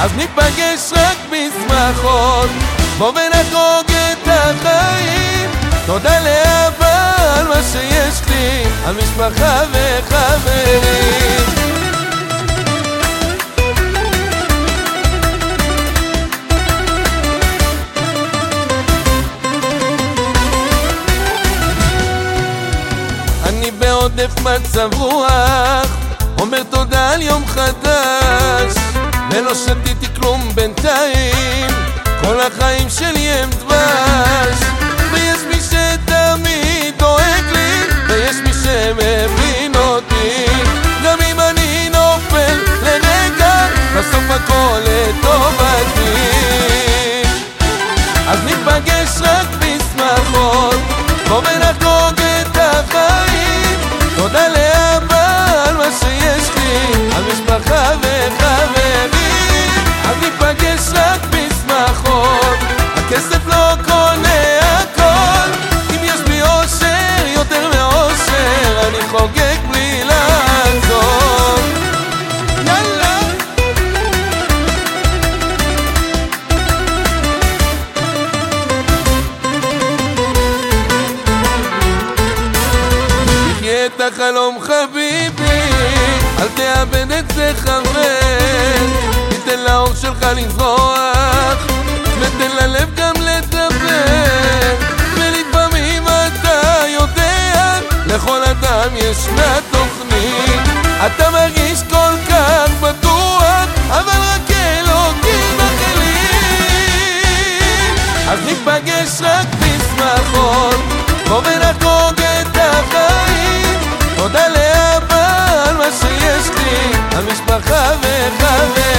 אז ניפגש רק בשמחות, בוא ונחוג את החיים. תודה לאהבה על מה שיש לי, על משפחה וחברים. אני בעודף מצב רוח, אומר תודה על יום חדש. ולא שתיתי כלום בינתיים כל החיים שלי הם דבש ויש מי שתמיד דואג לי ויש מי שמבין אותי גם אם אני נופל לרגע בסוף הכל לטובתי אז ניפגש רק משפחה וחברים אז ניפגש רק בשמחות. הכסף לא קונה הכל אם יש בי אושר יותר מאושר אני חוגג בלי לעזור יאללה. תחיה את החלום חביבי אל תאבד את זה חבר. תן לאור שלך לזרוח ותן ללב גם לדבר. ולפעמים אתה יודע לכל אדם ישנה תוכנית אתה מרגיש כל כך בטוח אבל רק אלוקים מחליט אז ניפגש רק בשמחות בוא ונחגוג לי על משפחה וחברים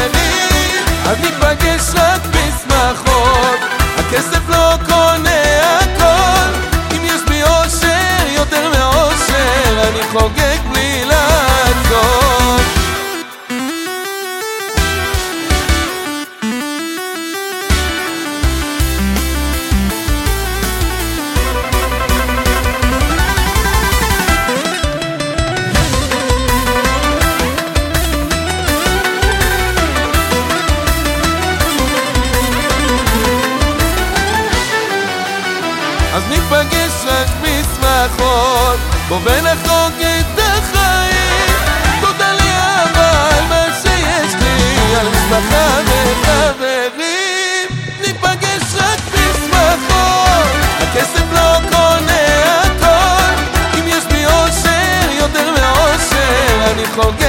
אז ניפגש רק בשמחות, בוא ונחוג את החיים. תודה לאבא על מה שיש לי, על משפחה וחברים. ניפגש רק בשמחות, הכסף לא קונה הכל. אם יש בי אושר יותר מאושר, אני חוגג